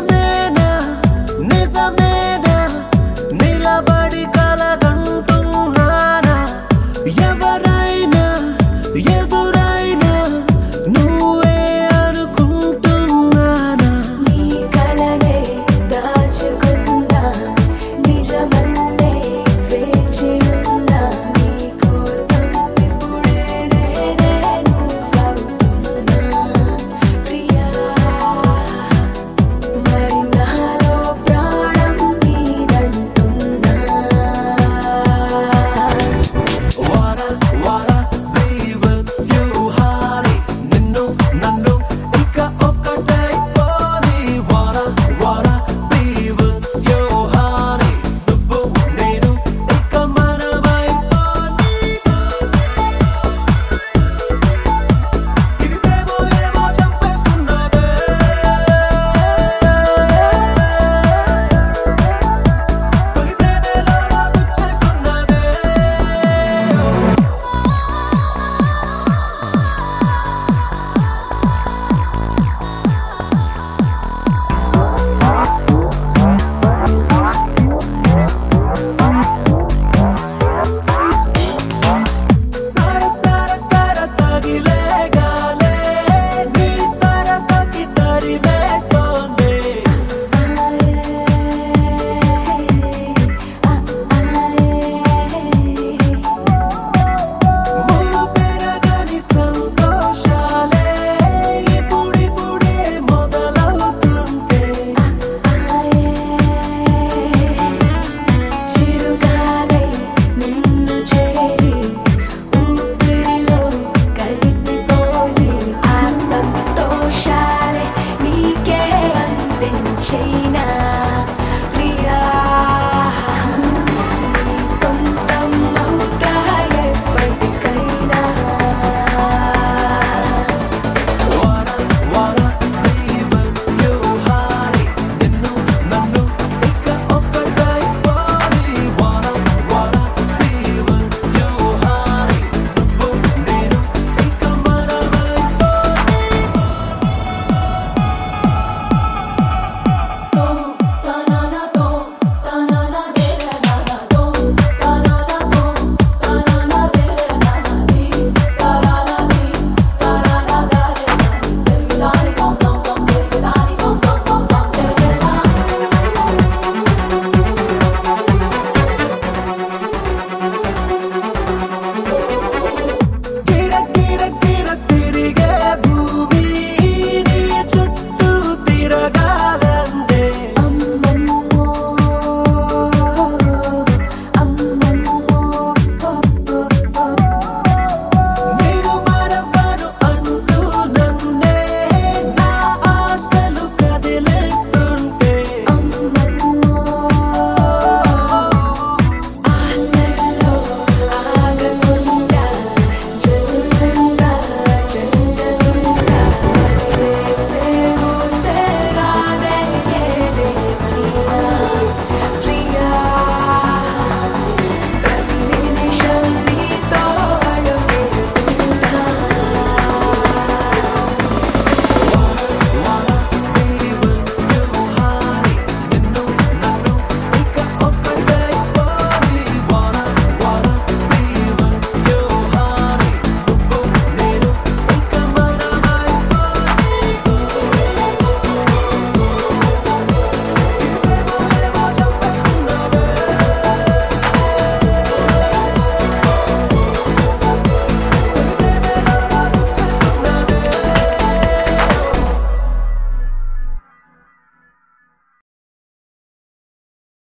Bésame machine